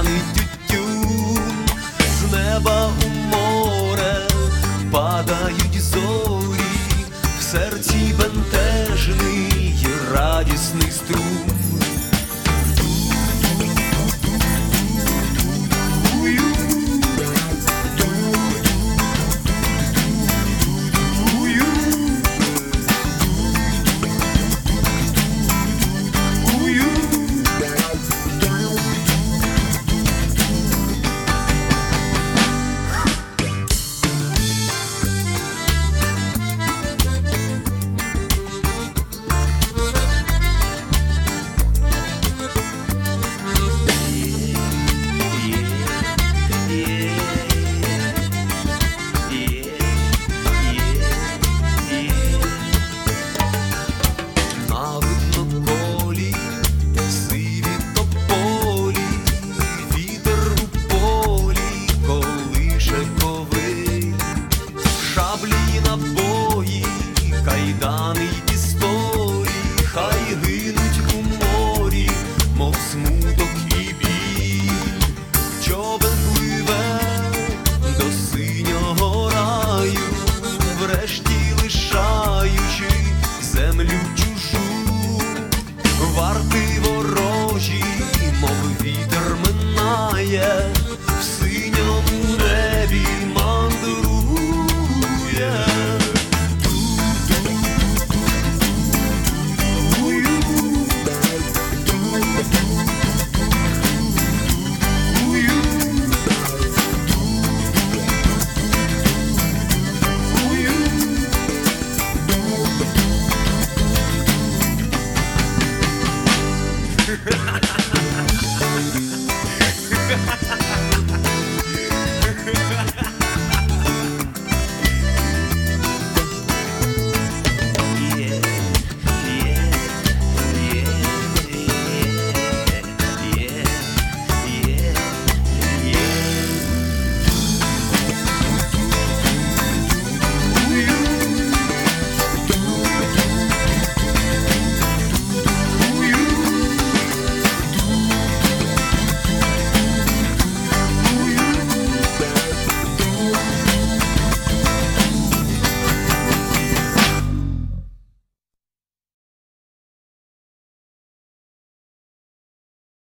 П'яний тютюн з неба у море падають зорі в серці. only ha ha ha